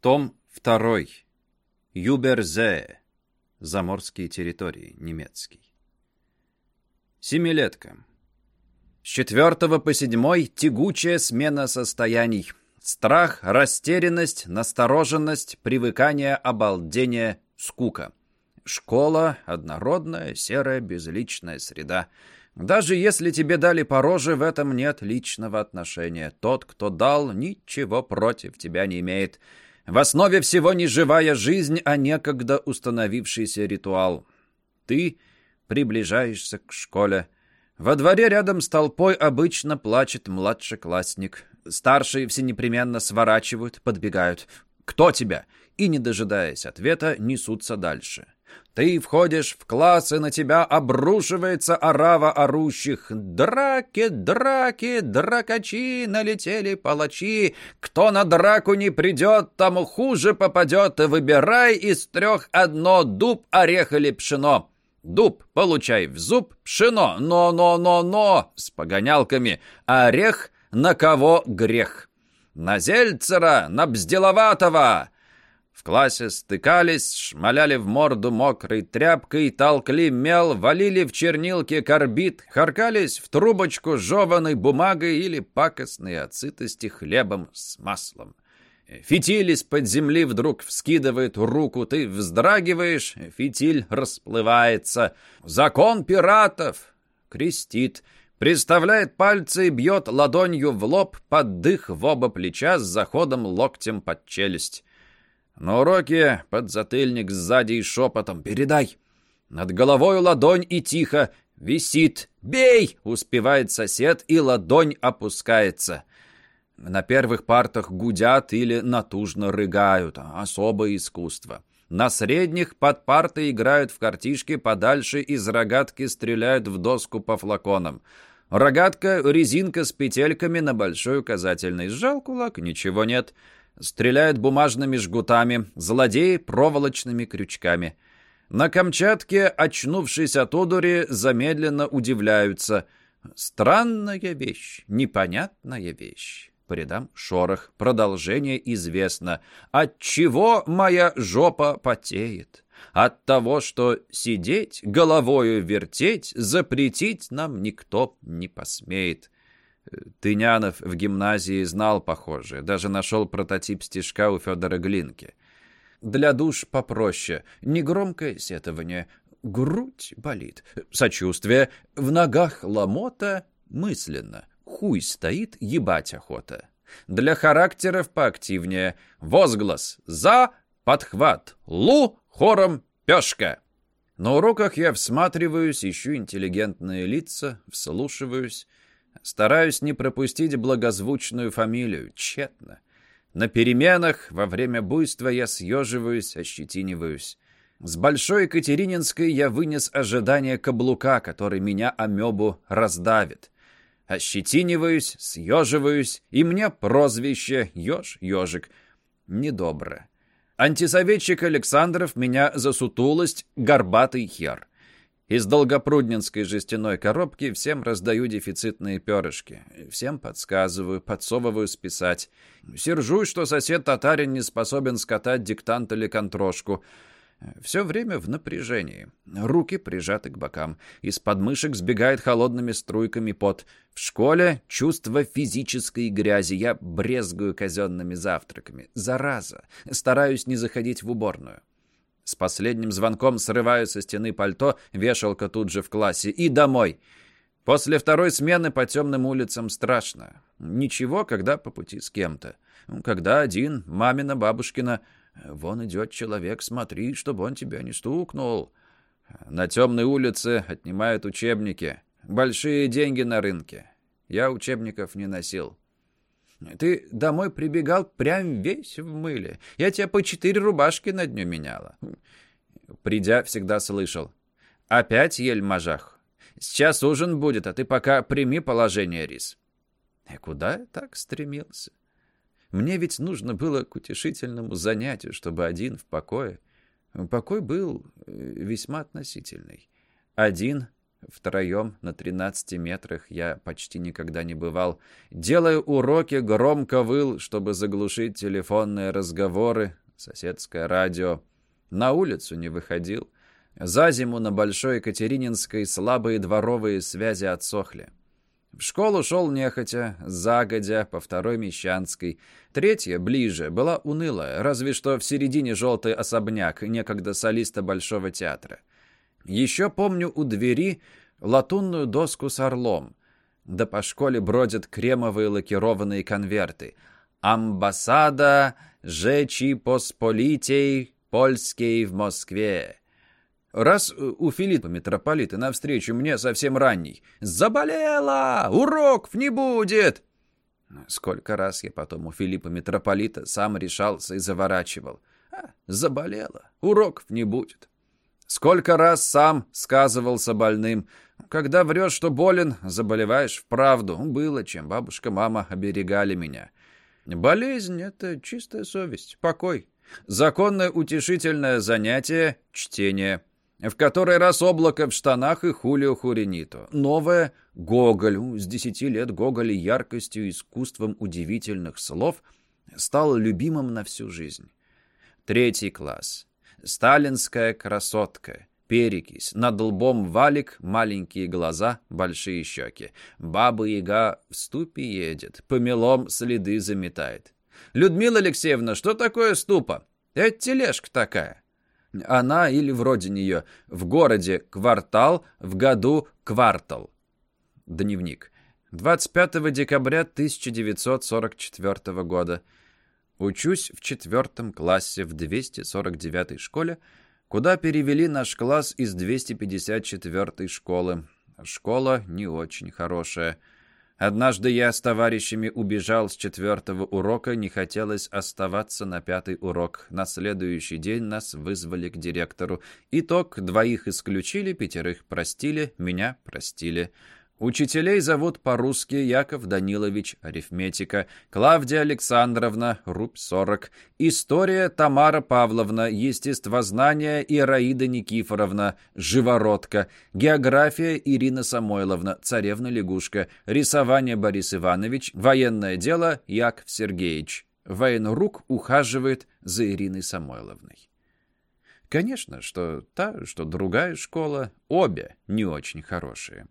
Том 2. Юберзе. Заморские территории. Немецкий. Семилетка. С четвертого по седьмой тягучая смена состояний. Страх, растерянность, настороженность, привыкание, обалдение, скука. Школа — однородная, серая, безличная среда. Даже если тебе дали по роже, в этом нет личного отношения. Тот, кто дал, ничего против тебя не имеет. В основе всего не живая жизнь, а некогда установившийся ритуал. Ты приближаешься к школе. Во дворе рядом с толпой обычно плачет младшеклассник. Старшие все непременно сворачивают, подбегают. «Кто тебя?» И, не дожидаясь ответа, несутся дальше. Ты входишь в класс, и на тебя обрушивается орава орущих. Драки, драки, дракачи, налетели палачи. Кто на драку не придет, тому хуже попадет. Выбирай из трех одно — дуб, орех или пшено. Дуб, получай в зуб, пшено, но-но-но-но, с погонялками. Орех, на кого грех. На Зельцера, на Бзделоватого. В классе стыкались, шмаляли в морду мокрой тряпкой, толкли мел, валили в чернилке карбид, харкались в трубочку жеваной бумагой или пакостной от сытости хлебом с маслом. Фитиль из-под земли вдруг вскидывает руку, ты вздрагиваешь, фитиль расплывается. Закон пиратов! Крестит, приставляет пальцы и бьет ладонью в лоб, под дых в оба плеча с заходом локтем под челюсть. На уроке подзатыльник сзади и шепотом «Передай!» Над головой ладонь и тихо «Висит! Бей!» Успевает сосед, и ладонь опускается. На первых партах гудят или натужно рыгают. Особое искусство. На средних под партой играют в картишки, подальше из рогатки стреляют в доску по флаконам. Рогатка — резинка с петельками на большой указательный. Сжал кулак, ничего нет. Стреляют бумажными жгутами, злодеи — проволочными крючками. На Камчатке, очнувшись от одури, замедленно удивляются. Странная вещь, непонятная вещь. По рядам шорох, продолжение известно. От чего моя жопа потеет? От того, что сидеть, головою вертеть, запретить нам никто не посмеет. Тынянов в гимназии знал похожее, даже нашел прототип стишка у Федора Глинки. Для душ попроще, негромкое сетование, грудь болит, сочувствие, в ногах ломота, мысленно, хуй стоит, ебать охота. Для характеров поактивнее, возглас «за», подхват «лу», хором «пешка». На уроках я всматриваюсь, ищу интеллигентные лица, вслушиваюсь, Стараюсь не пропустить благозвучную фамилию. Тщетно. На переменах во время буйства я съеживаюсь, ощетиниваюсь. С Большой Екатерининской я вынес ожидание каблука, который меня амебу раздавит. Ощетиниваюсь, съеживаюсь, и мне прозвище «Еж-ежик» недобро. Антисоветчик Александров меня за сутулость «Горбатый хер». Из долгопруднинской жестяной коробки всем раздаю дефицитные перышки. Всем подсказываю, подсовываю списать. Сержусь, что сосед-татарин не способен скатать диктант или контрошку. Все время в напряжении. Руки прижаты к бокам. Из подмышек сбегает холодными струйками пот. В школе чувство физической грязи. Я брезгую казенными завтраками. Зараза. Стараюсь не заходить в уборную. С последним звонком срываю со стены пальто, вешалка тут же в классе, и домой. После второй смены по темным улицам страшно. Ничего, когда по пути с кем-то. Когда один, мамина, бабушкина. Вон идет человек, смотри, чтобы он тебя не стукнул. На темной улице отнимают учебники. Большие деньги на рынке. Я учебников не носил. Ты домой прибегал прям весь в мыле. Я тебя по четыре рубашки на дню меняла. Придя, всегда слышал. Опять ель мажах. Сейчас ужин будет, а ты пока прими положение, Рис. И куда я так стремился? Мне ведь нужно было к утешительному занятию, чтобы один в покое. Покой был э, весьма относительный. Один Втроем на 13 метрах я почти никогда не бывал. Делая уроки, громко выл, чтобы заглушить телефонные разговоры, соседское радио. На улицу не выходил. За зиму на Большой Екатерининской слабые дворовые связи отсохли. В школу шел нехотя, загодя, по второй Мещанской. Третья, ближе, была унылая, разве что в середине желтый особняк, некогда солиста Большого театра. Еще помню у двери латунную доску с орлом. Да по школе бродят кремовые лакированные конверты. «Амбассада Жечи Посполитей Польский в Москве». Раз э, у Филиппа митрополита навстречу мне совсем ранний. «Заболела! Уроков не будет!» Сколько раз я потом у Филиппа митрополита сам решался и заворачивал. А, заболела, уроков не будет. Сколько раз сам сказывался больным. Когда врешь, что болен, заболеваешь вправду. Было чем, бабушка, мама оберегали меня. Болезнь — это чистая совесть, покой. Законное утешительное занятие — чтение. В который раз облако в штанах и Хулио Хуринито. Новое — Гоголь. С десяти лет Гоголь яркостью и искусством удивительных слов стал любимым на всю жизнь. Третий класс. Сталинская красотка. Перекись. Над лбом валик, маленькие глаза, большие щеки. Баба-яга в ступе едет, помелом следы заметает. «Людмила Алексеевна, что такое ступа?» «Это тележка такая». Она или вроде нее. В городе квартал, в году квартал. Дневник. 25 декабря 1944 года. Учусь в четвертом классе в 249 школе, куда перевели наш класс из 254 школы. Школа не очень хорошая. Однажды я с товарищами убежал с четвертого урока, не хотелось оставаться на пятый урок. На следующий день нас вызвали к директору. Итог, двоих исключили, пятерых простили, меня простили. Учителей зовут по-русски Яков Данилович, арифметика, Клавдия Александровна, рубь 40, история Тамара Павловна, естествознание Ираида Никифоровна, живородка, география Ирина Самойловна, царевна-лягушка, рисование Борис Иванович, военное дело Яков Сергеевич. Военрук ухаживает за Ириной Самойловной. Конечно, что та, что другая школа, обе не очень хорошие.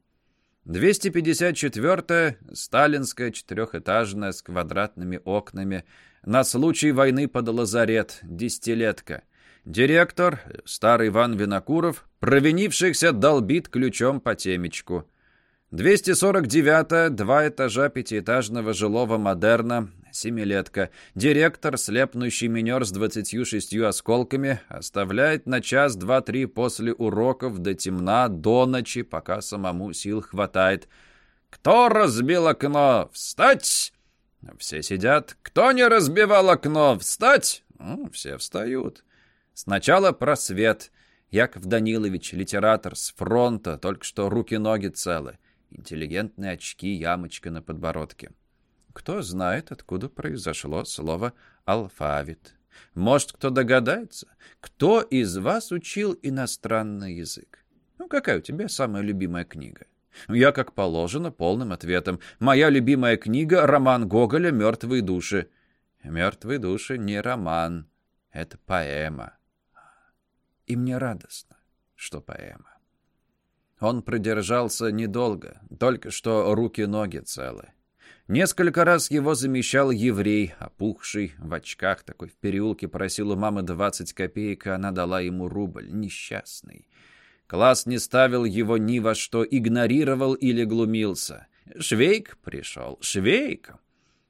254-я сталинская четырехэтажная с квадратными окнами. На случай войны под лазарет, десятилетка. Директор, старый Иван Винокуров, провинившихся долбит ключом по темечку. 249-я, два этажа пятиэтажного жилого модерна, семилетка. Директор, слепнущий минер с двадцатью шестью осколками, оставляет на час, два, три после уроков до темна, до ночи, пока самому сил хватает. «Кто разбил окно? Встать!» Все сидят. «Кто не разбивал окно? Встать!» ну, Все встают. Сначала просвет. Яков Данилович, литератор, с фронта, только что руки-ноги целы. Интеллигентные очки, ямочка на подбородке. Кто знает, откуда произошло слово «алфавит». Может, кто догадается, кто из вас учил иностранный язык? Ну, какая у тебя самая любимая книга? Я, как положено, полным ответом. Моя любимая книга — роман Гоголя «Мертвые души». «Мертвые души» — не роман, это поэма. И мне радостно, что поэма. Он продержался недолго, только что руки-ноги целы. Несколько раз его замещал еврей, опухший, в очках, такой в переулке, просил у мамы 20 копеек, и она дала ему рубль, несчастный. Класс не ставил его ни во что, игнорировал или глумился. Швейк пришел, Швейк.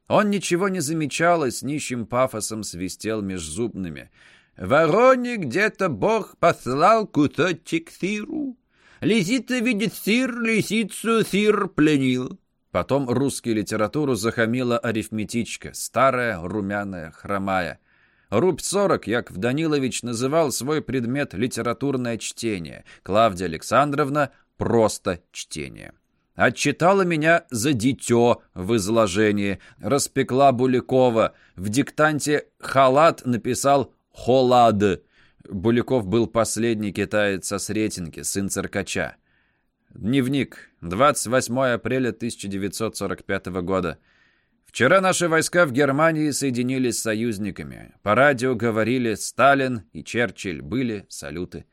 Он ничего не замечал и с нищим пафосом свистел межзубными. «Вороне где-то Бог послал кусочек сиру. Лисица видит сир, лисицу сир пленил». Потом русскую литературу захамила арифметичка, старая, румяная, хромая. Рубь 40 Яков Данилович называл свой предмет литературное чтение, Клавдия Александровна — просто чтение. Отчитала меня за дитё в изложении, распекла Булякова. В диктанте «халат» написал «холад». Буляков был последний китаец со Сретенки, сын циркача. Дневник. 28 апреля 1945 года. Вчера наши войска в Германии соединились с союзниками. По радио говорили «Сталин» и «Черчилль» были салюты.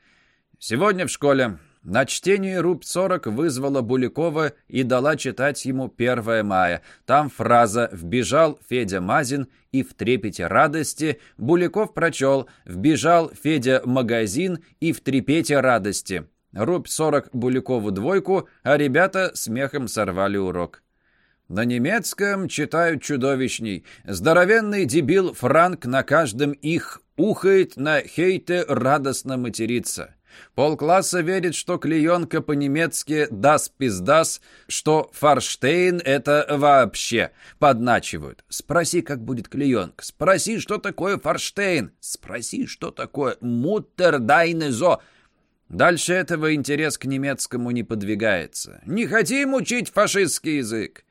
Сегодня в школе на чтении РУП-40 вызвала Булякова и дала читать ему 1 мая. Там фраза «Вбежал Федя Мазин» и в трепете радости Буляков прочел «Вбежал Федя Магазин» и в трепете радости. РУП-40 Булякову двойку, а ребята смехом сорвали урок. На немецком читают чудовищней. Здоровенный дебил Франк на каждом их ухает, на хейте радостно матерится. Полкласса верит, что клеенка по-немецки «дас пиздас», что «форштейн» — это вообще. Подначивают. Спроси, как будет клеенка. Спроси, что такое «форштейн». Спроси, что такое «муттердайнезо». Дальше этого интерес к немецкому не подвигается. Не хотим учить фашистский язык.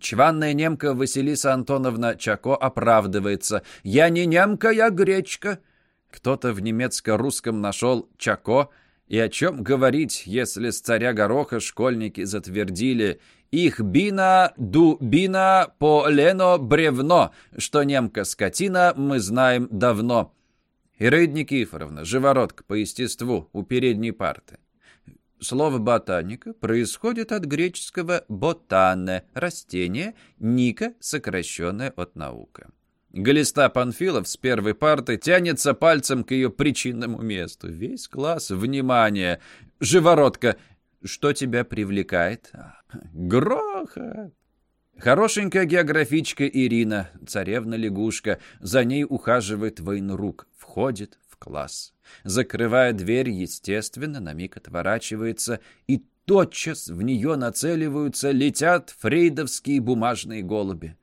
Чванная немка Василиса Антоновна Чако оправдывается. «Я не немка, я гречка». Кто-то в немецко-русском нашел «Чако», и о чем говорить, если с царя Гороха школьники затвердили «Их бина, ду бина, по лено бревно», что немка-скотина мы знаем давно. Ираид Никифоровна, живородка по естеству, у передней парты. Слово «ботаника» происходит от греческого «ботане» — растение, «ника» — сокращенное от «наука». Глиста Панфилов с первой парты тянется пальцем к ее причинному месту. Весь класс, внимание! Живородка, что тебя привлекает? Грохот! Хорошенькая географичка Ирина, царевна-лягушка, за ней ухаживает военрук, входит в класс. Закрывая дверь, естественно, на миг отворачивается, и тотчас в нее нацеливаются, летят фрейдовские бумажные голуби.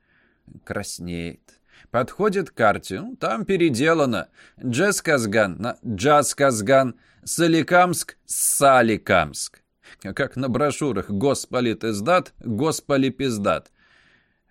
Краснеет. Подходит к карте, ну, там переделано. Джаз-Казган на Джаз-Казган, Соликамск, Саликамск. Как на брошюрах «Госполит-издат», «Госполипиздат».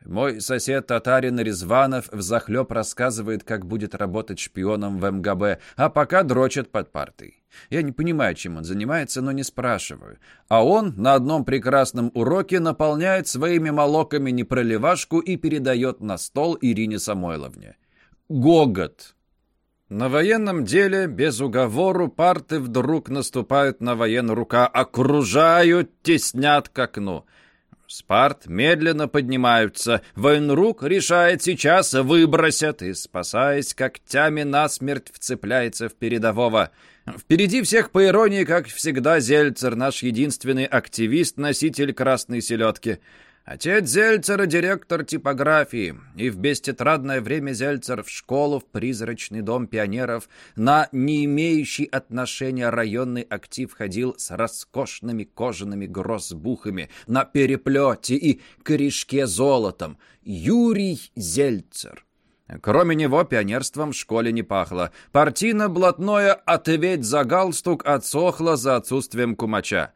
Мой сосед татарин Резванов взахлеб рассказывает, как будет работать шпионом в МГБ, а пока дрочит под партой. Я не понимаю, чем он занимается, но не спрашиваю. А он на одном прекрасном уроке наполняет своими молоками непроливашку и передает на стол Ирине Самойловне. Гогот. На военном деле без уговору парты вдруг наступают на военрука, окружают, теснят к окну. Спарт медленно поднимаются. Военрук решает сейчас выбросят и, спасаясь когтями, насмерть вцепляется в передового. Впереди всех, по иронии, как всегда, Зельцер, наш единственный активист, носитель красной селедки. Отец Зельцера — директор типографии, и в бестетрадное время Зельцер в школу, в призрачный дом пионеров, на не имеющий отношения районный актив ходил с роскошными кожаными грозбухами, на переплете и корешке золотом. Юрий Зельцер. Кроме него пионерством в школе не пахло. Партийно-блатное «ответь за галстук» отсохло за отсутствием кумача.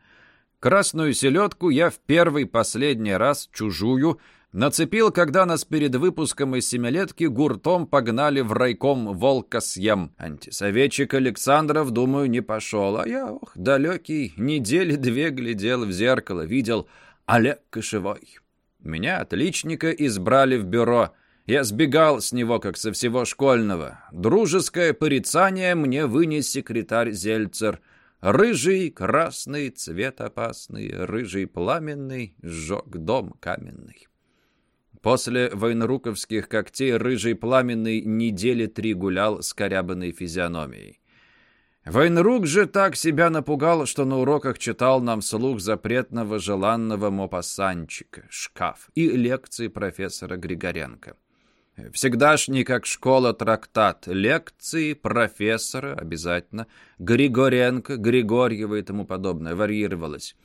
Красную селедку я в первый последний раз, чужую, нацепил, когда нас перед выпуском из семилетки гуртом погнали в райком волка съем. Антисоветчик Александров, думаю, не пошел, а я, ох, далекий, недели две глядел в зеркало, видел Олег Кошевой. Меня, отличника, избрали в бюро. Я сбегал с него, как со всего школьного. Дружеское порицание мне вынес секретарь Зельцер — Рыжий, красный, цвет опасный, рыжий пламенный, сжег дом каменный. После военруковских когтей рыжий пламенный недели три гулял с корябанной физиономией. Военрук же так себя напугал, что на уроках читал нам вслух запретного желанного мопассанчика, шкаф и лекции профессора Григоренко. Всегдашний, как школа, трактат, лекции, профессора, обязательно, Григоренко, Григорьева и тому подобное, варьировалось.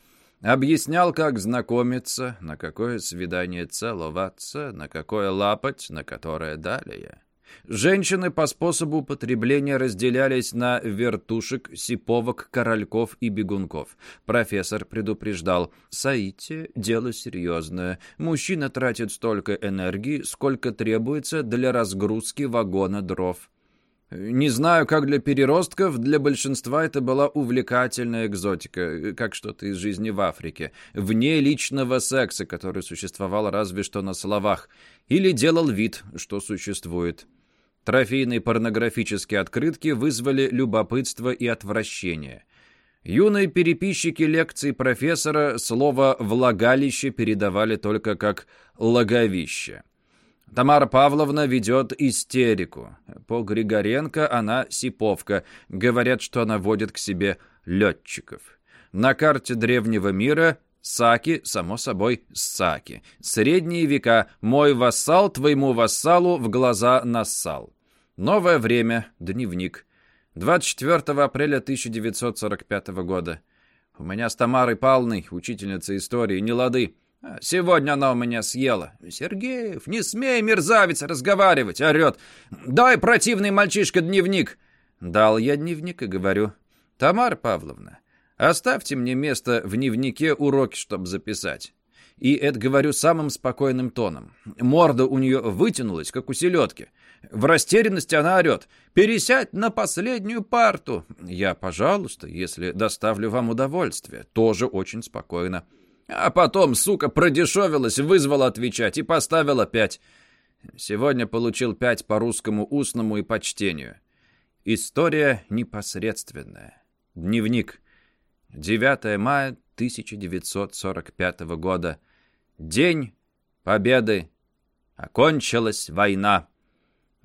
Объяснял, как знакомиться, на какое свидание целоваться, на какое лапать, на которое далее. Женщины по способу употребления разделялись на вертушек, сиповок, корольков и бегунков. Профессор предупреждал, «Саите – дело серьезное. Мужчина тратит столько энергии, сколько требуется для разгрузки вагона дров». Не знаю, как для переростков, для большинства это была увлекательная экзотика, как что-то из жизни в Африке, вне личного секса, который существовал разве что на словах, или делал вид, что существует. Трофейные порнографические открытки вызвали любопытство и отвращение. Юные переписчики лекций профессора слово «влагалище» передавали только как «лаговище». Тамара Павловна ведет истерику. По Григоренко она сиповка. Говорят, что она водит к себе летчиков. На карте древнего мира Саки, само собой, Саки. Средние века. Мой вассал твоему вассалу в глаза нассал. Новое время. Дневник. 24 апреля 1945 года. У меня с Тамарой Павловной, учительницей истории, не лады. Сегодня она у меня съела. Сергеев, не смей, мерзавец, разговаривать, орет. Дай, противный мальчишка, дневник. Дал я дневник и говорю. Тамара Павловна, оставьте мне место в дневнике уроки, чтобы записать. И это говорю самым спокойным тоном. Морда у нее вытянулась, как у селедки. В растерянности она орет. «Пересядь на последнюю парту!» Я, пожалуйста, если доставлю вам удовольствие. Тоже очень спокойно. А потом, сука, продешевилась, вызвала отвечать и поставила пять. Сегодня получил пять по русскому устному и почтению. История непосредственная. Дневник. 9 мая 1945 года. День Победы. Окончилась война.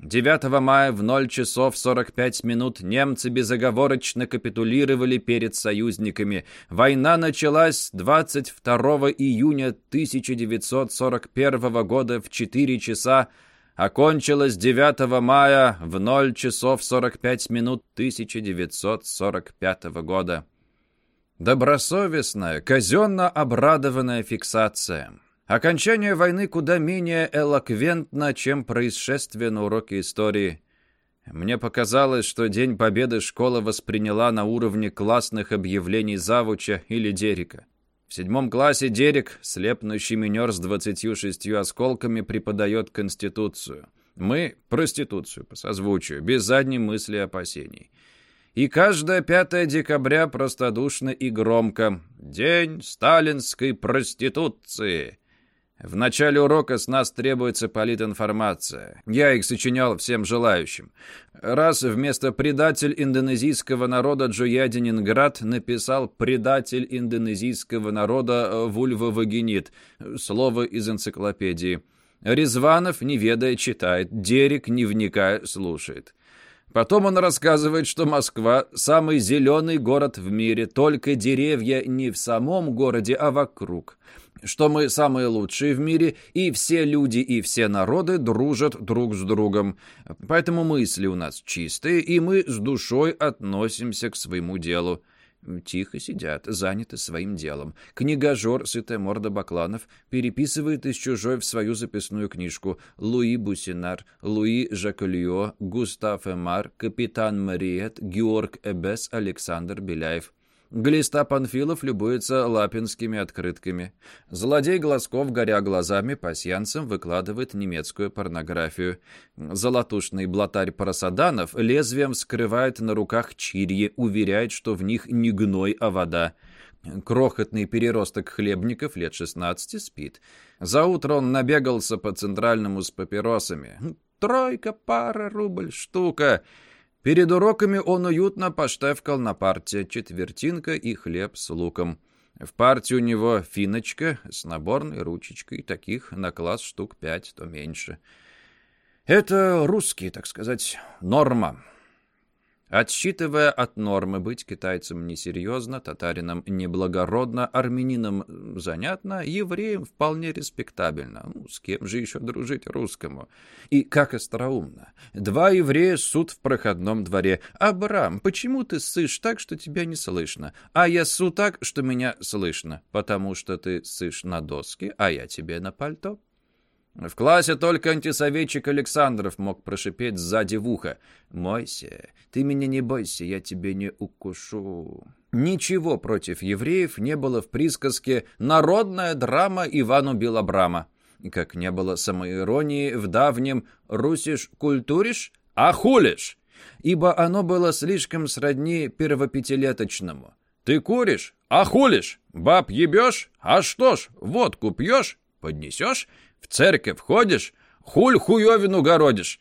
9 мая в 0 часов 45 минут немцы безоговорочно капитулировали перед союзниками. Война началась 22 июня 1941 года в 4 часа, окончилась 9 мая в 0 часов 45 минут 1945 года. Добросовестная, казенно обрадованная фиксация. Окончание войны куда менее элоквентно, чем происшествие на уроке истории. Мне показалось, что День Победы школа восприняла на уровне классных объявлений завуча или Дерека. В седьмом классе Дерек, слепнущий минер с 26 осколками, преподает Конституцию. Мы — проституцию по созвучию, без задней мысли и опасений. И каждое 5 декабря простодушно и громко «День сталинской проституции!» В начале урока с нас требуется политинформация. Я их сочинял всем желающим. Раз вместо «предатель индонезийского народа» Джуядининград написал «предатель индонезийского народа вульвовагенит» слово из энциклопедии. Резванов, не ведая, читает, Дерек, не вникая, слушает. Потом он рассказывает, что Москва – самый зеленый город в мире, только деревья не в самом городе, а вокруг что мы самые лучшие в мире, и все люди и все народы дружат друг с другом. Поэтому мысли у нас чистые, и мы с душой относимся к своему делу. Тихо сидят, заняты своим делом. Книгожор, сытая морда Бакланов, переписывает из чужой в свою записную книжку Луи Бусинар, Луи Жакольо, Густав Эмар, Капитан Мариет, Георг Эбес, Александр Беляев. Глиста Панфилов любуется лапинскими открытками. Злодей Глазков, горя глазами, пасьянцем выкладывает немецкую порнографию. Золотушный блатарь Парасаданов лезвием вскрывает на руках чирьи, уверяет, что в них не гной, а вода. Крохотный переросток хлебников лет 16 спит. За утро он набегался по центральному с папиросами. «Тройка, пара, рубль, штука!» Перед уроками он уютно поштевкал на парте четвертинка и хлеб с луком. В парте у него финочка с наборной ручечкой, таких на класс штук пять, то меньше. Это русский, так сказать, норма. Отсчитывая от нормы быть китайцем несерьезно, татарином неблагородно, армянином занятно, евреем вполне респектабельно. Ну, с кем же еще дружить русскому? И как остроумно. Два еврея суд в проходном дворе. «Абрам, почему ты ссышь так, что тебя не слышно? А я ссу так, что меня слышно, потому что ты ссышь на доске, а я тебе на пальто». В классе только антисоветчик Александров мог прошипеть сзади в ухо. «Мойся, ты меня не бойся, я тебе не укушу». Ничего против евреев не было в присказке «Народная драма Ивану Белобрама». Как не было самоиронии в давнем «Русишь культуришь, а хулишь». ибо оно было слишком сродни первопятилеточному. «Ты куришь? А хулишь? Баб ебешь? А что ж, водку пьешь? Поднесешь? В церковь ходишь? Хуль хуевину городишь?»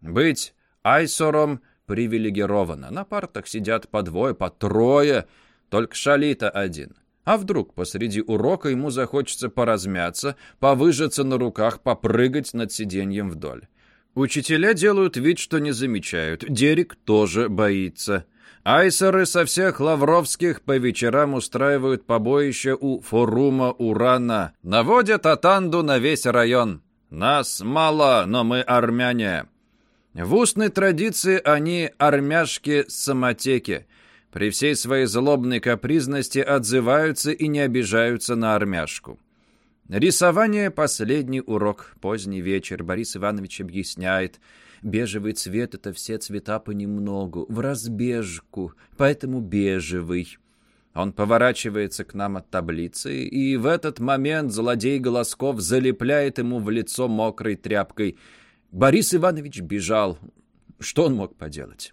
Быть айсором привилегировано. На партах сидят по двое, по трое, только шалита один. А вдруг посреди урока ему захочется поразмяться, повыжаться на руках, попрыгать над сиденьем вдоль. Учителя делают вид, что не замечают. Дерек тоже боится. Айсеры со всех лавровских по вечерам устраивают побоище у форума Урана. Наводят атанду на весь район. Нас мало, но мы армяне. В устной традиции они армяшки-самотеки. При всей своей злобной капризности отзываются и не обижаются на армяшку. Рисование – последний урок. Поздний вечер. Борис Иванович объясняет – Бежевый цвет — это все цвета понемногу, в разбежку, поэтому бежевый. Он поворачивается к нам от таблицы, и в этот момент злодей Голосков залепляет ему в лицо мокрой тряпкой. Борис Иванович бежал. Что он мог поделать?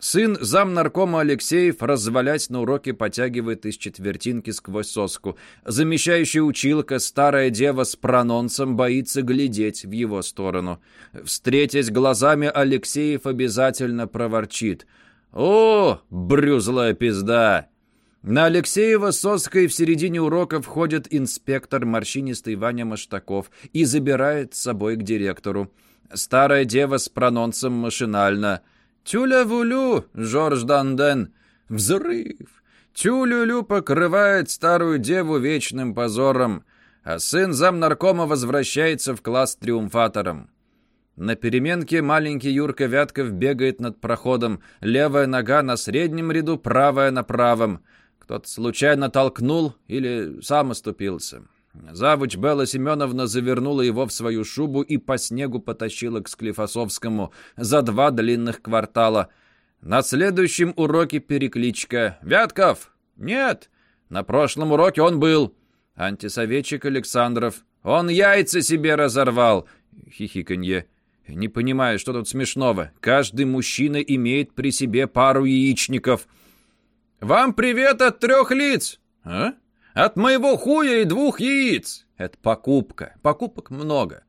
Сын замнаркома Алексеев, развалясь на уроке, потягивает из четвертинки сквозь соску. Замещающая училка, старая дева с прононсом, боится глядеть в его сторону. Встретясь глазами, Алексеев обязательно проворчит. «О, брюзлая пизда!» На Алексеева соской в середине урока входит инспектор, морщинистый Ваня Маштаков, и забирает с собой к директору. Старая дева с прононсом машинально – «Тюля-вулю, Жорж Данден!» Взрыв! Тюлюлю покрывает старую деву вечным позором, а сын замнаркома возвращается в класс триумфатором. На переменке маленький Юрка Вятков бегает над проходом, левая нога на среднем ряду, правая на правом. Кто-то случайно толкнул или сам оступился. Завуч Белла Семеновна завернула его в свою шубу и по снегу потащила к Склифосовскому за два длинных квартала. На следующем уроке перекличка. «Вятков!» «Нет!» «На прошлом уроке он был!» Антисоветчик Александров. «Он яйца себе разорвал!» Хихиканье. «Не понимаю, что тут смешного. Каждый мужчина имеет при себе пару яичников». «Вам привет от трех лиц!» «А?» От моего хуя и двух яиц. Это покупка. Покупок много.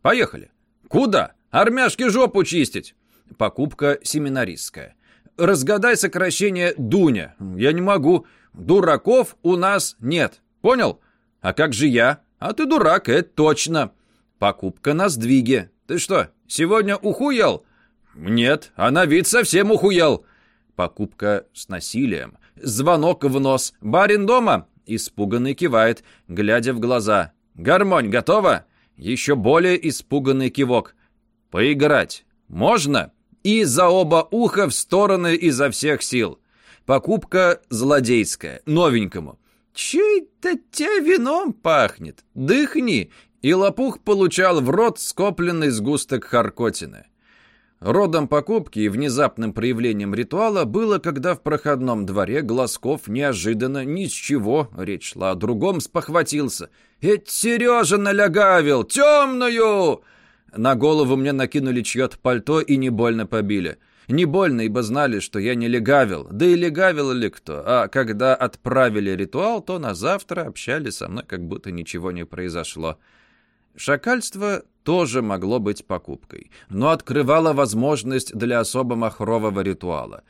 Поехали. Куда? Армяшки жопу чистить. Покупка семинаристская. Разгадай сокращение Дуня. Я не могу. Дураков у нас нет. Понял? А как же я? А ты дурак, это точно. Покупка на сдвиге. Ты что, сегодня ухуел? Нет, а на вид совсем ухуел. Покупка с насилием. Звонок в нос. Барин дома? Испуганный кивает, глядя в глаза. «Гармонь готова?» Еще более испуганный кивок. «Поиграть. Можно?» И за оба уха в стороны изо всех сил. Покупка злодейская, новенькому. «Че это тебя вином пахнет? Дыхни!» И лопух получал в рот скопленный сгусток харкотины. Родом покупки и внезапным проявлением ритуала было, когда в проходном дворе Глазков неожиданно ни с чего, речь шла о другом, спохватился. «Это Сережа налягавил! Темную!» На голову мне накинули чье-то пальто и не больно побили. Не больно, ибо знали, что я не легавил. Да и легавил ли кто? А когда отправили ритуал, то на завтра общались со мной, как будто ничего не произошло. Шакальство тоже могло быть покупкой, но открывало возможность для особо махрового ритуала.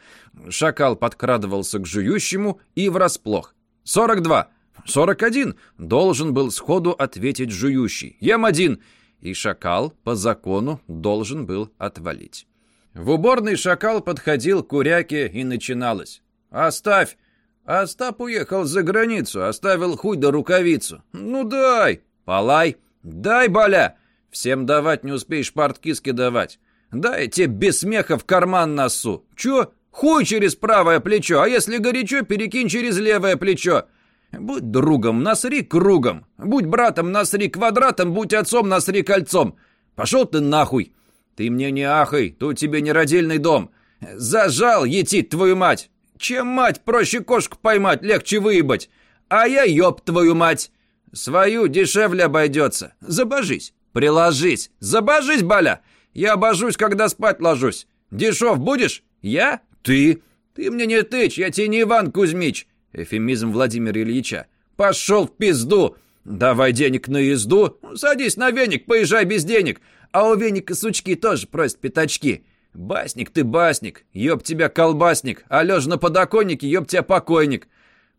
Шакал подкрадывался к жующему и врасплох. «Сорок два! Сорок один!» Должен был сходу ответить жующий. «Ем один!» И шакал по закону должен был отвалить. В уборный шакал подходил к куряке и начиналось. «Оставь!» Остап уехал за границу, оставил хуй да рукавицу. «Ну дай!» «Полай!» «Дай, Боля!» «Всем давать не успеешь портки скидывать. Дай тебе без смеха в карман носу. Чё? Хуй через правое плечо, а если горячо, перекинь через левое плечо. Будь другом, насри кругом. Будь братом, насри квадратом, будь отцом, насри кольцом. Пошел ты нахуй. Ты мне не ахай, тут тебе не родильный дом. Зажал, етит твою мать. Чем мать проще кошку поймать, легче выебать. А я ёб твою мать. Свою дешевле обойдется. Забожись, приложись. Забожись, Баля. Я обожусь, когда спать ложусь. Дешев будешь? Я? Ты? Ты мне не тычь, я тебе не Иван Кузьмич. Эфемизм Владимира Ильича. Пошел в пизду. Давай денег на езду. Садись на веник, поезжай без денег. А у веника сучки тоже просят пятачки. Басник ты басник, ёб тебя колбасник, а лежа на подоконнике, ёб тебя покойник.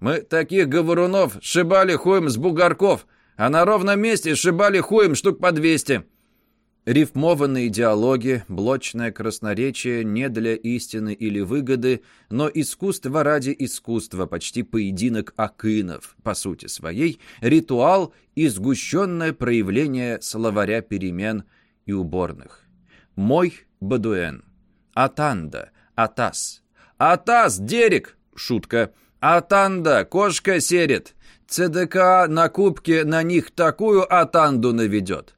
Мы таких говорунов шибали хуем с бугорков, а на ровном месте шибали хуем штук по двести. Рифмованные диалоги, блочное красноречие не для истины или выгоды, но искусство ради искусства, почти поединок акинов, по сути своей, ритуал и сгущенное проявление словаря перемен и уборных. Мой Бадуэн. Атанда. Атас. Атас, Дерек! Шутка. Атанда, кошка серит. ЦДК на кубке на них такую атанду наведет.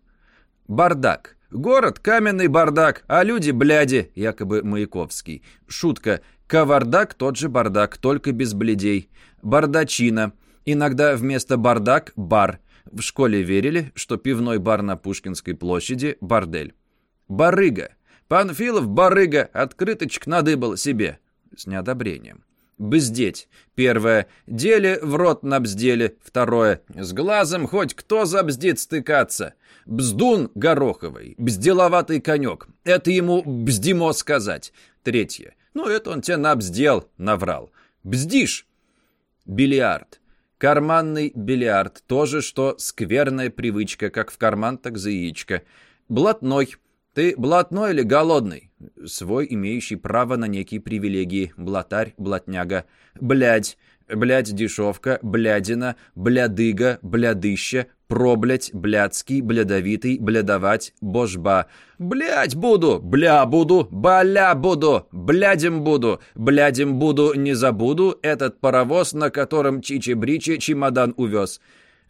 Бардак. Город — каменный бардак, а люди — бляди, якобы Маяковский. Шутка. Кавардак — тот же бардак, только без бледей. Бардачина. Иногда вместо бардак — бар. В школе верили, что пивной бар на Пушкинской площади — бордель. Барыга. Панфилов барыга, открыточек надыбал себе. С неодобрением. Бздеть. Первое. Деле в рот набздели. Второе. С глазом хоть кто забздит стыкаться. Бздун гороховый. Бзделоватый конек. Это ему бздимо сказать. Третье. Ну, это он тебе набздел, наврал. Бздишь. Бильярд. Карманный бильярд. Тоже, что скверная привычка, как в карман, так за яичко. Блатной. Ты блатной или голодный? Свой, имеющий право на некие привилегии. Блатарь, блатняга. Блядь. Блядь, дешевка, блядина, блядыга, блядыща, проблядь, блядский, блядовитый, блядовать, божба. Блядь буду, бля буду, баля буду, блядем буду, блядем буду, не забуду этот паровоз, на котором Чичи-Бричи чемодан увез.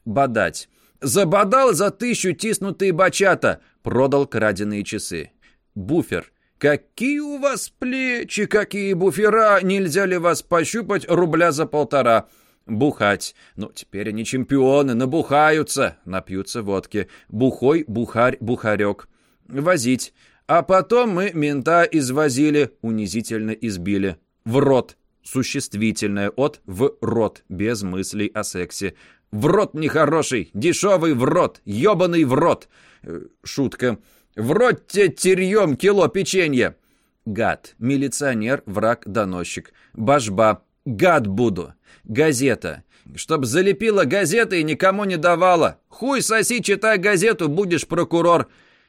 Бодать. Забодал за тысячу тиснутые бачата. Продал краденые часы. Буфер. «Какие у вас плечи, какие буфера! Нельзя ли вас пощупать рубля за полтора?» Бухать. Ну, теперь они чемпионы, набухаются, напьются водки. Бухой, бухарь, бухарек. Возить. А потом мы мента извозили, унизительно избили. В рот. Существительное от в рот, без мыслей о сексе. В рот нехороший, дешевый в рот, ебаный в рот. Э, шутка. В рот те терьем кило печенья. Гад. Милиционер, враг, доносчик. Башба. Гад буду. Газета. Чтоб залепила газета и никому не давала. Хуй соси, читай газету, будешь прокурор.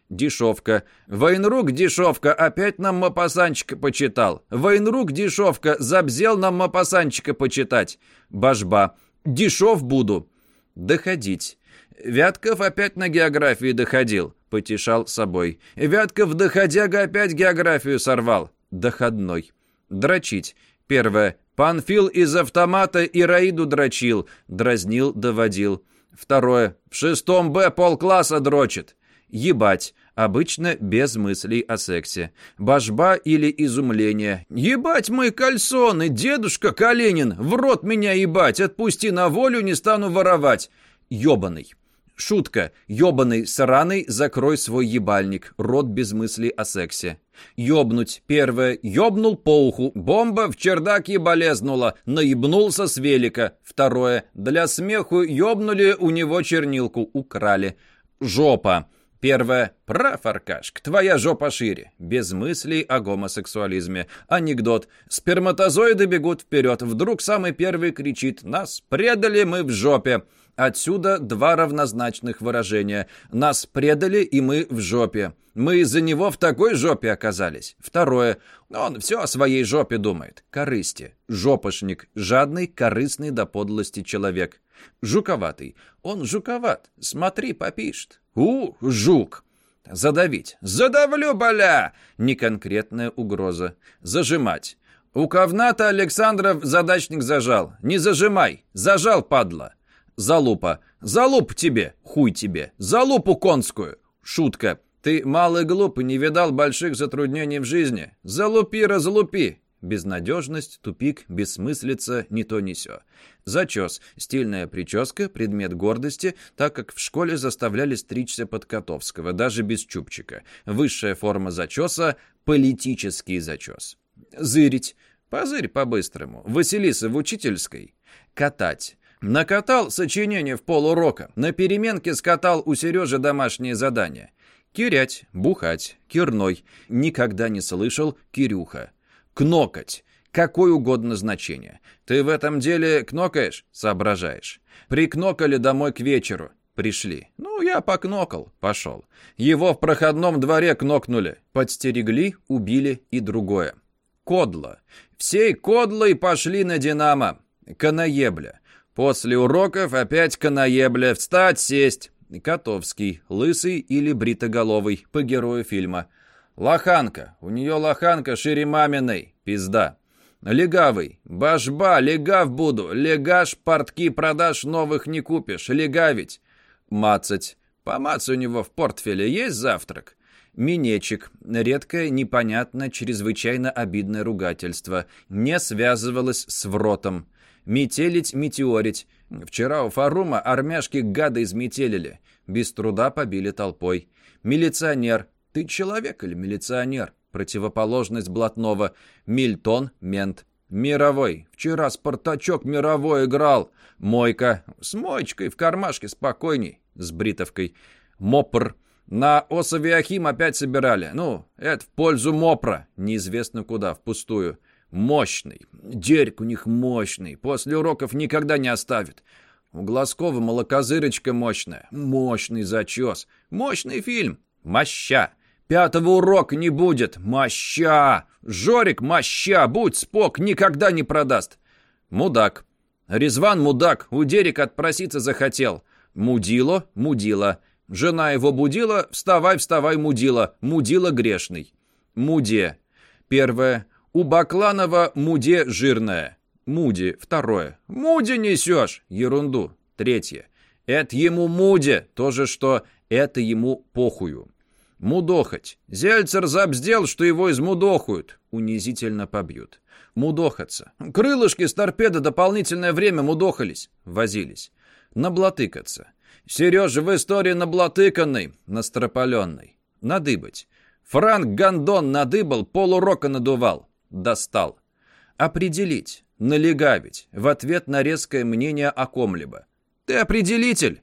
Дешевка. Военрук дешевка опять нам мапасанчика почитал. Военрук дешевка забзел нам мапасанчика почитать. Башба. Дешев буду доходить. Вятков опять на географии доходил, потешал собой. Вятков, доходяга, опять географию сорвал. Доходной. Дрочить. Первое. Панфил из автомата Ираиду дрочил. Дразнил, доводил. Второе. В шестом Б полкласса дрочит. Ебать. Обычно без мыслей о сексе. Башба или изумление. «Ебать мои кальсоны, дедушка Калинин! В рот меня ебать! Отпусти на волю, не стану воровать!» Ёбаный. Шутка. Ёбаный, сраный, закрой свой ебальник. Рот без мыслей о сексе. Ёбнуть. Первое. Ёбнул по уху. Бомба в чердак еболезнула. Наебнулся с велика. Второе. Для смеху ёбнули у него чернилку. Украли. Жопа. Первое. Прав, Аркашка, твоя жопа шире. Без мыслей о гомосексуализме. Анекдот. Сперматозоиды бегут вперед. Вдруг самый первый кричит «Нас предали, мы в жопе». Отсюда два равнозначных выражения. «Нас предали, и мы в жопе». Мы из-за него в такой жопе оказались. Второе. Он все о своей жопе думает. Корысти. Жопошник. Жадный, корыстный до подлости человек. Жуковатый. Он жуковат. Смотри, попишет. У, жук. Задавить. Задавлю, боля! Неконкретная угроза. Зажимать. У Ковната Александров задачник зажал. Не зажимай. Зажал, падла. Залупа. Залуп тебе, хуй тебе. Залупу конскую. Шутка. Ты малый глуп не видал больших затруднений в жизни. Залупи, разлупи. Безнадежность, тупик, бессмыслица, не то не сё. Зачес. Стильная прическа, предмет гордости, так как в школе заставляли стричься под Котовского, даже без чубчика. Высшая форма зачеса – политический зачес. Зырить. Позырь по-быстрому. Василиса в учительской. Катать. Накатал сочинение в полурока. На переменке скатал у Сережи домашнее задание. Кирять, бухать, кирной. Никогда не слышал Кирюха. Кнокать. Какое угодно значение. Ты в этом деле кнокаешь? Соображаешь. Прикнокали домой к вечеру. Пришли. Ну, я покнокал. Пошел. Его в проходном дворе кнокнули. Подстерегли, убили и другое. Кодло. Всей кодлой пошли на «Динамо». Канаебля. После уроков опять канаебля. Встать, сесть. Котовский, лысый или бритоголовый, по герою фильма. Лоханка, у нее лоханка шире маминой, пизда. Легавый, башба, легав буду, легаш, портки продаж новых не купишь, легавить. Мацать, помац у него в портфеле есть завтрак? Минечек, редкое, непонятно, чрезвычайно обидное ругательство, не связывалось с вротом. Метелить, метеорить, Вчера у Фарума армяшки гады изметелили. Без труда побили толпой. Милиционер. Ты человек или милиционер? Противоположность блатного. Мильтон. Мент. Мировой. Вчера Спартачок мировой играл. Мойка. С моечкой в кармашке спокойней. С бритовкой. Мопр. На Осавиахим опять собирали. Ну, это в пользу Мопра. Неизвестно куда, впустую. Мощный. Дерек у них мощный. После уроков никогда не оставит. У Глазкова молокозырочка мощная. Мощный зачес. Мощный фильм. Моща. Пятого урока не будет. Моща. Жорик моща. Будь спок, никогда не продаст. Мудак. Резван мудак. У Дерека отпроситься захотел. Мудило, мудила. Жена его будила. Вставай, вставай, мудила. Мудила грешный. Муде. Первое. У Бакланова муде жирная. Муди. Второе. Муди несешь. Ерунду. Третье. Это ему муде. То же, что это ему похую. Мудохать. Зельцер забздел, что его измудохают. Унизительно побьют. Мудохаться. Крылышки с торпеды дополнительное время мудохались. Возились. Наблатыкаться. Сережа в истории наблатыканный, настропаленный. Надыбать. Франк Гандон надыбал, полурока надувал достал. Определить, налегавить, в ответ на резкое мнение о ком-либо. Ты определитель!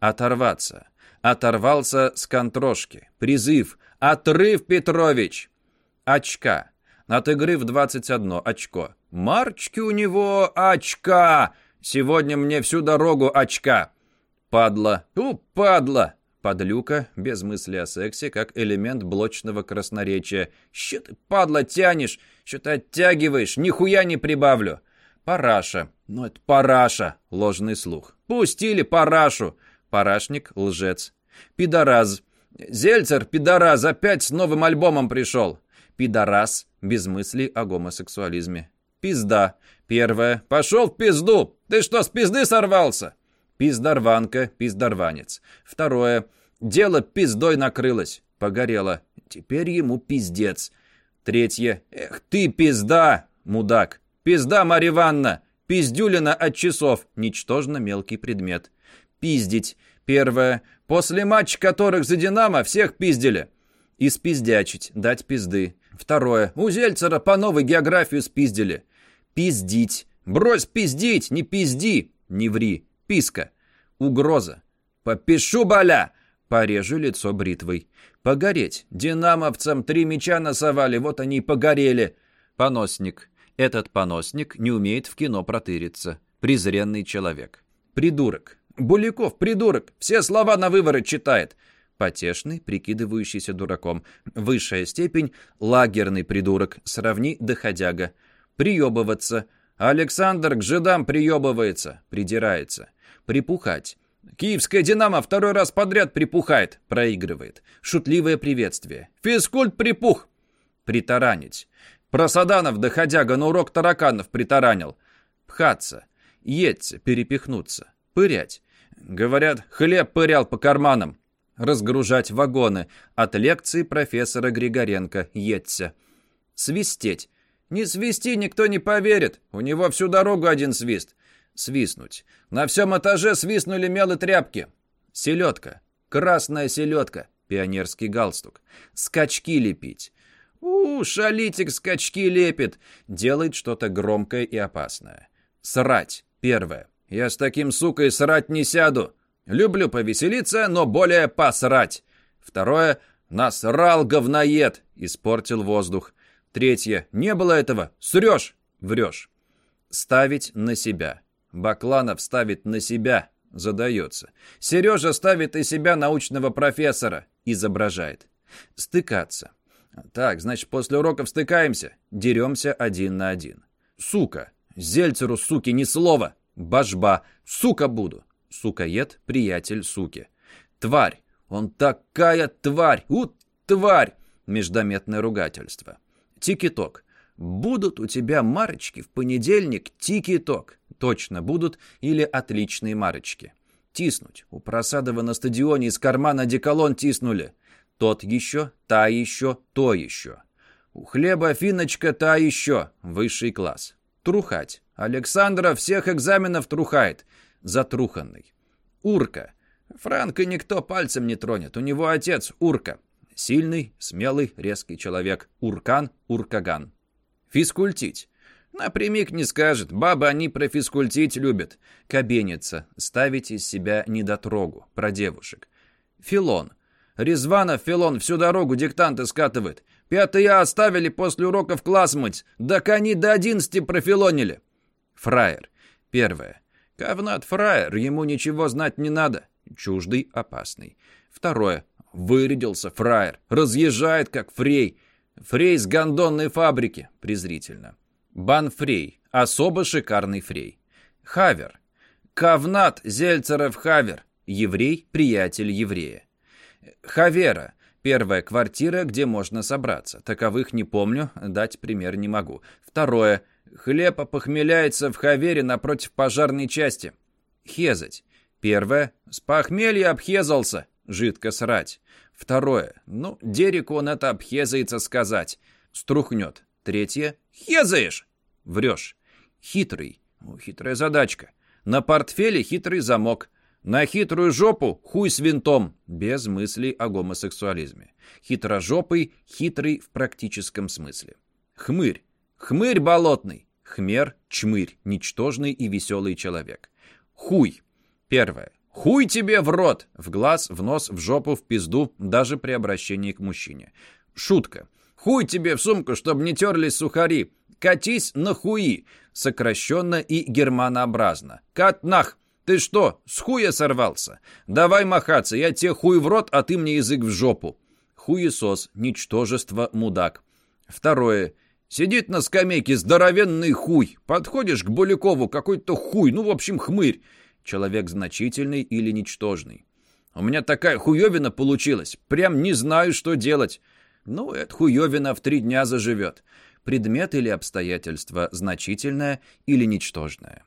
Оторваться. Оторвался с контрошки. Призыв. Отрыв, Петрович! Очка. От игры в 21 очко. Марчки у него очка! Сегодня мне всю дорогу очка. Падла. У, падла! Подлюка, без мысли о сексе, как элемент блочного красноречия. «Что ты, падла, тянешь? Что ты оттягиваешь? Нихуя не прибавлю!» «Параша». «Ну, это параша!» — ложный слух. «Пустили парашу!» «Парашник, лжец». «Пидораз». «Зельцер, пидораз, опять с новым альбомом пришел!» «Пидораз» — без мыслей о гомосексуализме. «Пизда». Первое. «Пошел в пизду! Ты что, с пизды сорвался?» Пиздарванка, пиздарванец. Второе. Дело пиздой накрылось. Погорело. Теперь ему пиздец. Третье. Эх ты, пизда, мудак. Пизда, Марья Ивановна. Пиздюлина от часов. Ничтожно мелкий предмет. Пиздить. Первое. После матча которых за «Динамо» всех пиздили. Испиздячить. Дать пизды. Второе. У Зельцера по новой географию спиздили. Пиздить. Брось пиздить, не пизди. Не ври. Писка. Угроза. «Попишу, Баля!» Порежу лицо бритвой. «Погореть. Динамовцам три меча насовали, вот они и погорели». Поносник. Этот поносник не умеет в кино протыриться. Презренный человек. Придурок. Буляков, придурок. Все слова на выворот читает. Потешный, прикидывающийся дураком. Высшая степень — лагерный придурок. Сравни доходяга. Приебываться. Александр к жидам приебывается, придирается. Припухать. Киевская «Динамо» второй раз подряд припухает, проигрывает. Шутливое приветствие. Физкульт припух. Притаранить. Просаданов, доходяга, на урок тараканов притаранил. Пхаться. Едься, перепихнуться. Пырять. Говорят, хлеб пырял по карманам. Разгружать вагоны. От лекции профессора Григоренко. Едься. Свистеть. Не свисти, никто не поверит. У него всю дорогу один свист. Свистнуть. На всем этаже свистнули мелы тряпки. Селедка. Красная селедка. Пионерский галстук. Скачки лепить. У, шалитик скачки лепит. Делает что-то громкое и опасное. Срать. Первое. Я с таким сукой срать не сяду. Люблю повеселиться, но более посрать. Второе. Насрал говноед. Испортил воздух. Третье. Не было этого. Срешь. Врешь. Ставить на себя. Бакланов ставит на себя. Задается. Сережа ставит из себя научного профессора. Изображает. Стыкаться. Так, значит, после уроков стыкаемся. Деремся один на один. Сука. Зельцеру, суки, ни слова. Башба. Сука буду. Сукоед, приятель суки. Тварь. Он такая тварь. У, тварь. Междометное ругательство. Тики-ток. Будут у тебя марочки в понедельник тики-ток. Точно будут или отличные марочки. Тиснуть. У Просадова на стадионе из кармана деколон тиснули. Тот еще, та еще, то еще. У хлеба финочка та еще. Высший класс. Трухать. Александра всех экзаменов трухает. Затруханный. Урка. Франка никто пальцем не тронет. У него отец Урка. Сильный, смелый, резкий человек. Уркан, Уркаган. Физкультить. Напрямик не скажет. Бабы они про физкультить любят. Кабениться. Ставить из себя недотрогу. Про девушек. Филон. Резванов Филон всю дорогу диктанты скатывает. Пятый А оставили после уроков класс мыть. Так они до одиннадцати профилонили. Фраер. Первое. Ковнат фраер, ему ничего знать не надо. Чуждый, опасный. Второе. Вырядился фраер. Разъезжает, как фрей. Фрей с гондонной фабрики. Презрительно. Банфрей. Особо шикарный фрей. Хавер. Ковнат Зельцеров Хавер. Еврей, приятель еврея. Хавера. Первая квартира, где можно собраться. Таковых не помню, дать пример не могу. Второе. Хлеб опохмеляется в Хавере напротив пожарной части. Хезать. Первое. С похмелья обхезался. Жидко срать. Второе. Ну, Дереку он это обхезается сказать. Струхнет. Третье. Хезаешь. Врешь. Хитрый. Ну, хитрая задачка. На портфеле хитрый замок. На хитрую жопу хуй с винтом. Без мыслей о гомосексуализме. Хитрожопый, хитрый в практическом смысле. Хмырь. Хмырь болотный. Хмер, чмырь, ничтожный и веселый человек. Хуй. Первое. Хуй тебе в рот! В глаз, в нос, в жопу, в пизду, даже при обращении к мужчине. Шутка. Хуй тебе в сумку, чтобы не терлись сухари. Катись на хуи. Сокращенно и германообразно. Кат нах. Ты что, с хуя сорвался? Давай махаться, я тебе хуй в рот, а ты мне язык в жопу. Хуесос, ничтожество, мудак. Второе. Сидит на скамейке здоровенный хуй. Подходишь к Булякову, какой-то хуй, ну, в общем, хмырь. Человек значительный или ничтожный. У меня такая хуевина получилась. Прям не знаю, что делать. Ну, эта хуевина в три дня заживет. Предмет или обстоятельство значительное или ничтожное.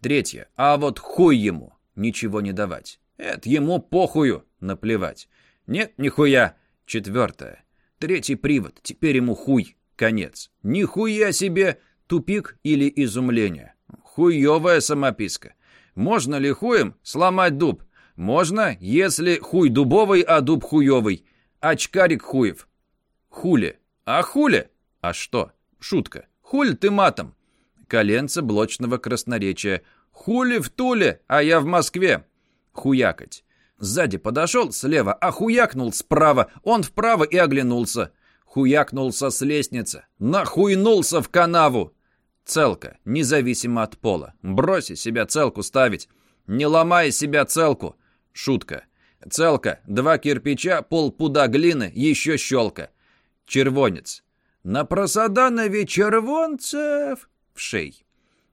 Третье. А вот хуй ему. Ничего не давать. Это ему похую. Наплевать. Нет, нихуя. Четвертое. Третий привод. Теперь ему хуй. Конец. Нихуя себе. Тупик или изумление. Хуевая самописка. Можно ли хуем сломать дуб? Можно, если хуй дубовый, а дуб хуевый. Очкарик хуев. Хули. А хули? А что? Шутка. Хуль ты матом. Коленца блочного красноречия. Хули в Туле, а я в Москве. Хуякать. Сзади подошел, слева, а хуякнул справа. Он вправо и оглянулся. Хуякнулся с лестницы. Нахуйнулся в канаву. Целка, независимо от пола. Брось себя целку ставить. Не ломай себя целку. Шутка. Целка, два кирпича, полпуда глины, еще щелка. Червонец. На просаданове червонцев. В шей.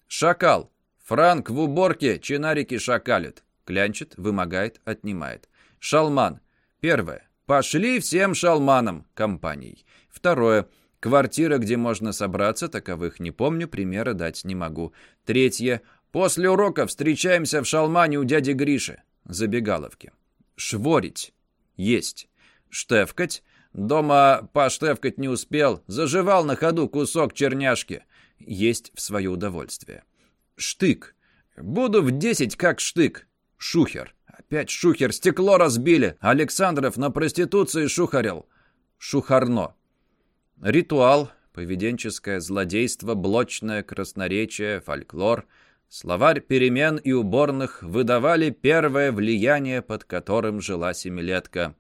Шакал. Франк в уборке, чинарики шакалит. Клянчит, вымогает, отнимает. Шалман. Первое. Пошли всем шалманам компаний. Второе. Квартира, где можно собраться, таковых не помню, примера дать не могу. Третье. После урока встречаемся в шалмане у дяди Гриши. Забегаловки. Шворить. Есть. Штефкать. Дома поштевкать не успел, заживал на ходу кусок черняшки. Есть в свое удовольствие. Штык. Буду в десять как штык. Шухер. Опять шухер. Стекло разбили. Александров на проституции шухарил. Шухарно. Ритуал. Поведенческое злодейство, блочное красноречие, фольклор. Словарь перемен и уборных выдавали первое влияние, под которым жила семилетка.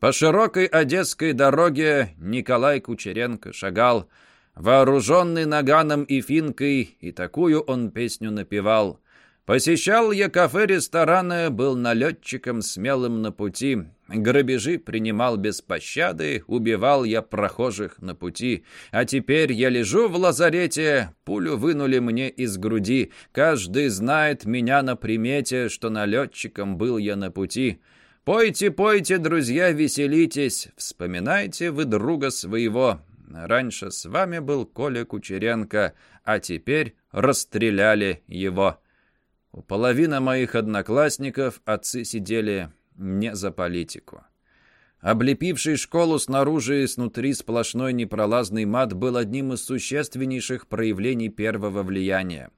По широкой Одесской дороге Николай Кучеренко шагал, вооруженный наганом и финкой, и такую он песню напевал. Посещал я кафе-рестораны, был налетчиком смелым на пути. Грабежи принимал без пощады, убивал я прохожих на пути. А теперь я лежу в лазарете, пулю вынули мне из груди. Каждый знает меня на примете, что налетчиком был я на пути. Пойте, пойте, друзья, веселитесь, вспоминайте вы друга своего. Раньше с вами был Коля Кучеренко, а теперь расстреляли его. У половины моих одноклассников отцы сидели не за политику. Облепивший школу снаружи и снутри сплошной непролазный мат был одним из существеннейших проявлений первого влияния.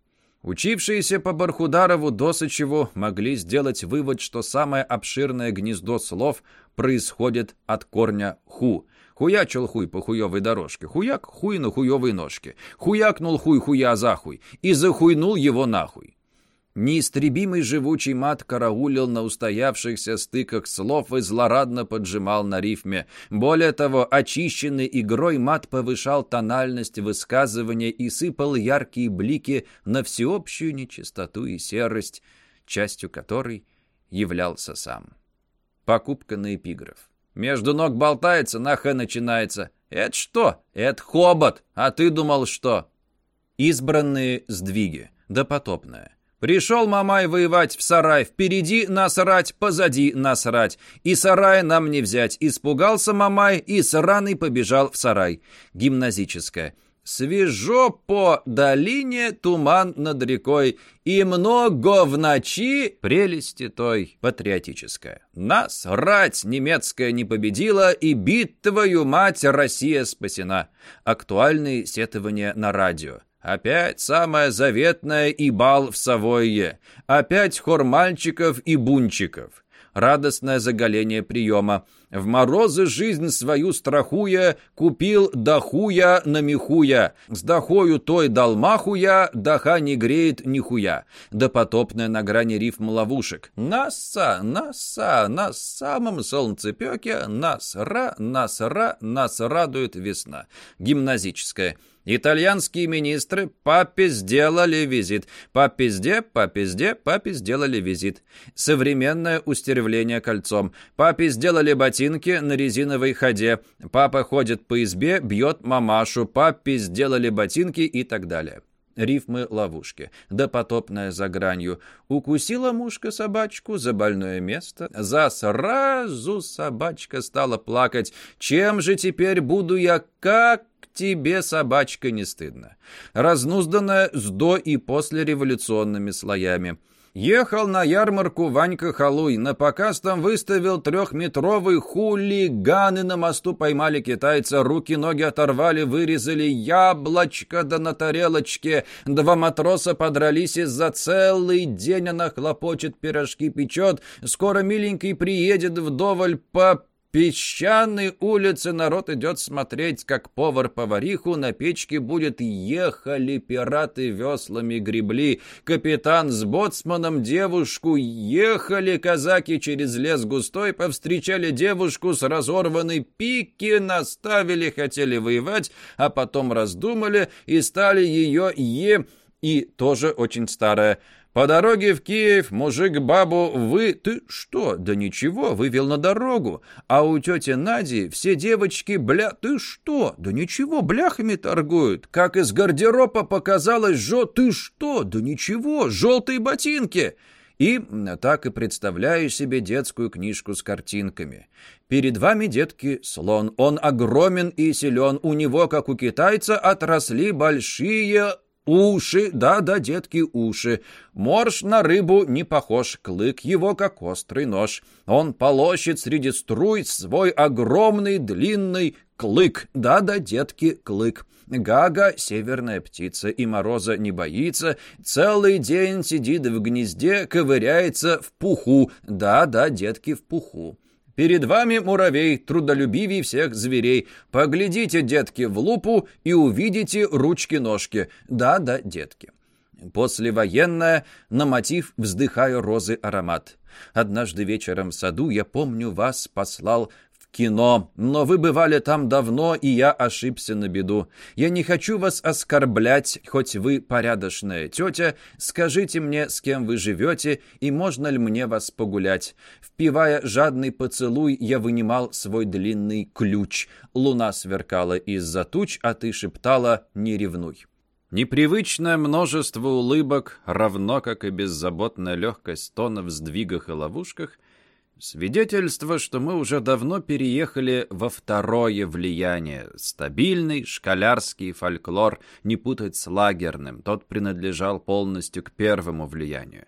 Учившиеся по Бархударову Досычеву могли сделать вывод, что самое обширное гнездо слов происходит от корня «ху». Хуячил хуй по хуевой дорожке, хуяк хуй на хуевой ножке, хуякнул хуй хуя за хуй и захуйнул его нахуй. Неистребимый живучий мат караулил на устоявшихся стыках слов и злорадно поджимал на рифме. Более того, очищенный игрой мат повышал тональность высказывания и сыпал яркие блики на всеобщую нечистоту и серость, частью которой являлся сам. Покупка на эпиграф. «Между ног болтается, на начинается. Это что? Это хобот, а ты думал что?» Избранные сдвиги. Допотопное. Пришел Мамай воевать в сарай, впереди насрать, позади насрать. И сарая нам не взять. Испугался Мамай и с раной побежал в сарай. Гимназическое. Свежо по долине, туман над рекой, и много в ночи прелести той патриотическая. Нас рать немецкая не победила, и битвою мать Россия спасена. Актуальные сетования на радио. Опять самое заветное и бал в Савойе. Опять хор мальчиков и бунчиков. Радостное заголение приема. В морозы жизнь свою страхуя, купил дахуя на михуя. С дахою той дал махуя, даха не греет нихуя. Допотопная на грани рифм ловушек. Наса, наса, на самом солнцепеке, нас ра, нас нас радует весна. Гимназическая. Итальянские министры папе сделали визит. По пизде, по пизде, папе сделали визит. Современное устеревление кольцом. Папе сделали ботинки на резиновой ходе. Папа ходит по избе, бьет мамашу. Папе сделали ботинки и так далее. Рифмы ловушки. Допотопная за гранью. Укусила мушка собачку за больное место. За сразу собачка стала плакать. Чем же теперь буду я как тебе, собачка, не стыдно. Разнузданная с до и после революционными слоями. Ехал на ярмарку Ванька Халуй. На показ там выставил трехметровый хулиганы на мосту поймали китайца. Руки-ноги оторвали, вырезали яблочко да на тарелочке. Два матроса подрались из-за целый день. Она хлопочет, пирожки печет. Скоро миленький приедет вдоволь по песчаной улице народ идет смотреть, как повар-повариху на печке будет ехали пираты веслами гребли, капитан с боцманом девушку ехали казаки через лес густой, повстречали девушку с разорванной пики, наставили, хотели воевать, а потом раздумали и стали ее е... и тоже очень старая. По дороге в Киев мужик бабу вы... Ты что? Да ничего, вывел на дорогу. А у тети Нади все девочки бля... Ты что? Да ничего, бляхами торгуют. Как из гардероба показалось, жо... Ты что? Да ничего, желтые ботинки. И так и представляю себе детскую книжку с картинками. Перед вами, детки, слон. Он огромен и силен. У него, как у китайца, отросли большие Уши, да-да, детки, уши. Морж на рыбу не похож, клык его как острый нож. Он полощет среди струй свой огромный длинный клык. Да-да, детки, клык. Гага — северная птица, и мороза не боится. Целый день сидит в гнезде, ковыряется в пуху. Да-да, детки, в пуху. Перед вами муравей, трудолюбивей всех зверей. Поглядите, детки, в лупу и увидите ручки-ножки. Да-да, детки. Послевоенная, на мотив «Вздыхаю розы аромат». Однажды вечером в саду, я помню, вас послал кино, но вы бывали там давно, и я ошибся на беду. Я не хочу вас оскорблять, хоть вы порядочная тетя. Скажите мне, с кем вы живете, и можно ли мне вас погулять. Впивая жадный поцелуй, я вынимал свой длинный ключ. Луна сверкала из-за туч, а ты шептала «не ревнуй». Непривычное множество улыбок, равно как и беззаботная легкость тона в сдвигах и ловушках, Свидетельство, что мы уже давно переехали во второе влияние. Стабильный школярский фольклор, не путать с лагерным, тот принадлежал полностью к первому влиянию.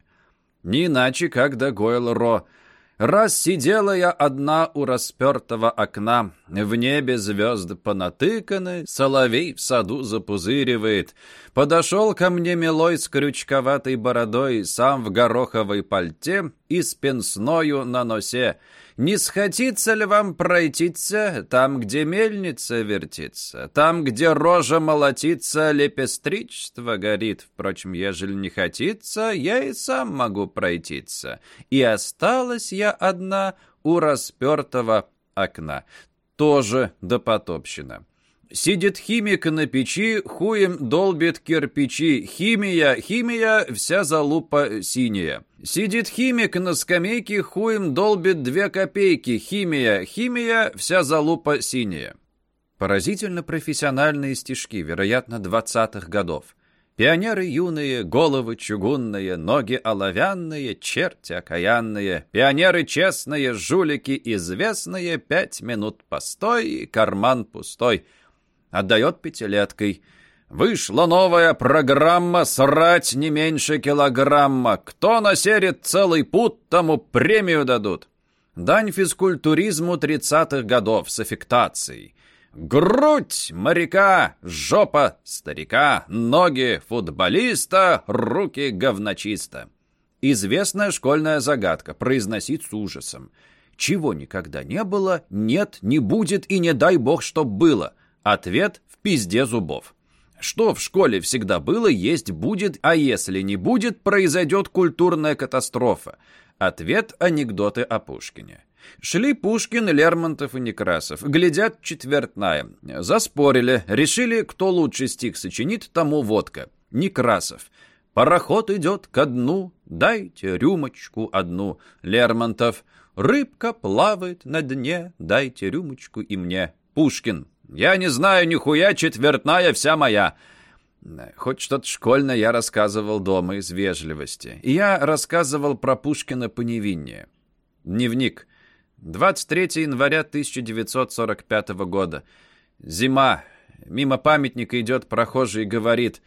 Не иначе, как до Гойл Ро – Раз сидела я одна у распертого окна, в небе звезды понатыканы, соловей в саду запузыривает. Подошел ко мне милой с крючковатой бородой, сам в гороховой пальте и с пенсною на носе. Не схотится ли вам пройтиться там, где мельница вертится, там, где рожа молотится, лепестричество горит? Впрочем, ежели не хотится, я и сам могу пройтиться. И осталась я одна у распертого окна. Тоже допотопщина. Сидит химик на печи, хуем долбит кирпичи. Химия, химия, вся залупа синяя. Сидит химик на скамейке, хуем долбит две копейки. Химия, химия, вся залупа синяя. Поразительно профессиональные стишки, вероятно, двадцатых годов. Пионеры юные, головы чугунные, ноги оловянные, черти окаянные, пионеры честные, жулики известные, пять минут постой, карман пустой — отдает пятилеткой. Вышла новая программа «Срать не меньше килограмма». Кто насерит целый путь, тому премию дадут. Дань физкультуризму тридцатых годов с аффектацией. Грудь моряка, жопа старика, ноги футболиста, руки говночиста. Известная школьная загадка, произносить с ужасом. Чего никогда не было, нет, не будет и не дай бог, чтоб было – Ответ в пизде зубов. Что в школе всегда было, есть будет, а если не будет, произойдет культурная катастрофа. Ответ – анекдоты о Пушкине. Шли Пушкин, Лермонтов и Некрасов. Глядят четвертная. Заспорили. Решили, кто лучше стих сочинит, тому водка. Некрасов. Пароход идет ко дну, дайте рюмочку одну. Лермонтов. Рыбка плавает на дне, дайте рюмочку и мне. Пушкин. Я не знаю нихуя, четвертная вся моя. Хоть что-то школьное я рассказывал дома из вежливости. И я рассказывал про Пушкина поневиннее. Дневник. 23 января 1945 года. Зима. Мимо памятника идет прохожий и говорит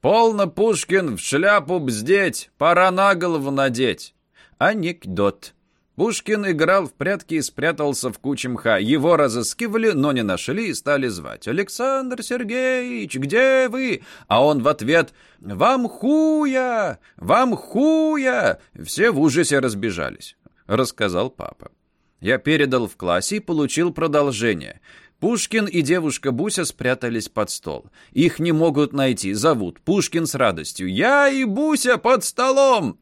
«Полно, Пушкин, в шляпу бздеть, пора на голову надеть». Анекдот. Пушкин играл в прятки и спрятался в куче мха. Его разыскивали, но не нашли и стали звать. «Александр Сергеевич, где вы?» А он в ответ «Вам хуя! Вам хуя!» Все в ужасе разбежались, рассказал папа. Я передал в классе и получил продолжение. Пушкин и девушка Буся спрятались под стол. Их не могут найти, зовут. Пушкин с радостью. «Я и Буся под столом!»